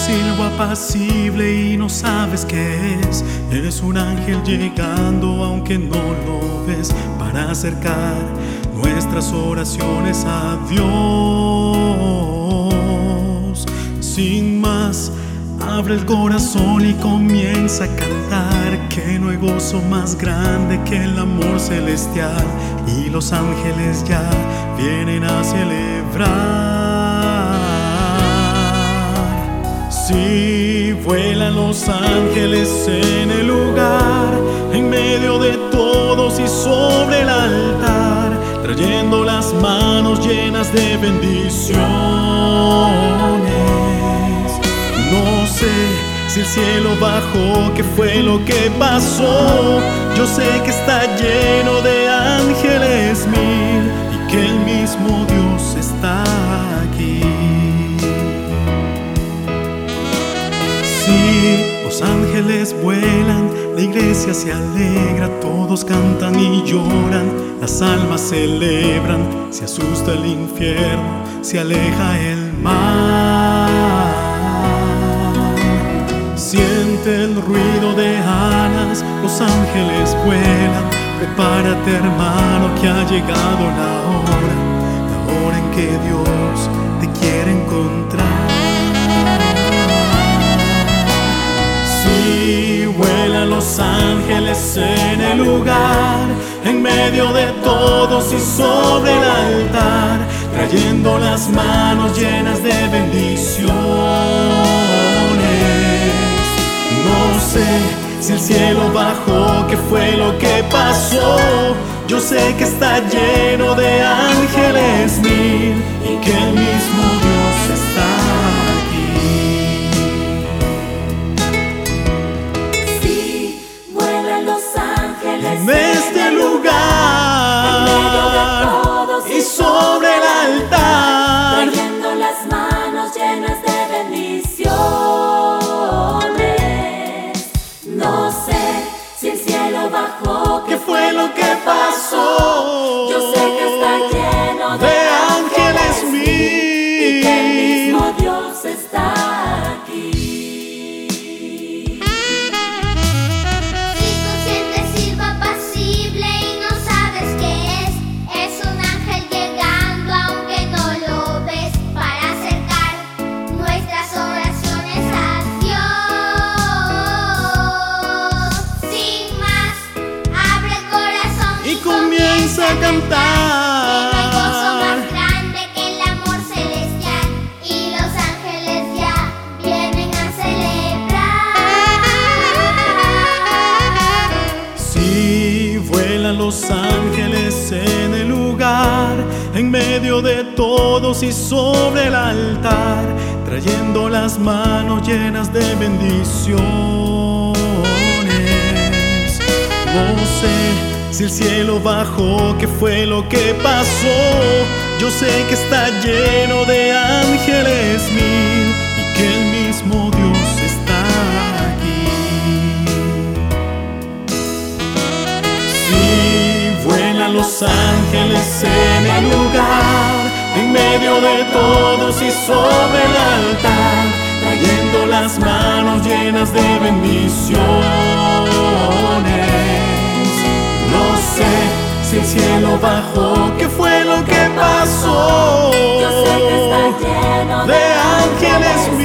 silbo apacible y no sabes qué es. Es un ángel llegando aunque no lo ves para acercar nuestras oraciones a Dios. Sin más, abre el corazón y comienza a cantar que no hay gozo más grande que el amor celestial y los ángeles ya vienen a celebrar. Si vuelan los ángeles en el lugar, en medio de todos y sobre el altar, trayendo las manos llenas de bendiciones. No sé si el cielo bajó, qué fue lo que pasó. Yo sé que está lleno de los ángeles vuelan, la iglesia se alegra, todos cantan y lloran, las almas celebran, se asusta el infierno, se aleja el mal. Siente el ruido de alas, los ángeles vuelan, prepárate hermano que ha llegado la hora, los ángeles en el lugar, en medio de todos y sobre el altar, trayendo las manos llenas de bendiciones. No sé si el cielo bajó, qué fue lo que pasó. Yo sé que está lleno de ángeles mil y que el mismo passo a cantar. Hay gozo más grande que el amor celestial y los ángeles ya vienen a celebrar. Si vuelan los ángeles en el lugar, en medio de todos y sobre el altar, trayendo las manos llenas de bendiciones. No sé si el cielo bajó, ¿qué fue lo que pasó? Yo sé que está lleno de ángeles mil y que el mismo Dios está aquí. Si vuelan los ángeles en el lugar, en medio de todos y sobre el altar, trayendo las manos llenas de bendición. Bajó, ¿qué fue lo que pasó? Yo sé que está lleno de ángeles míos.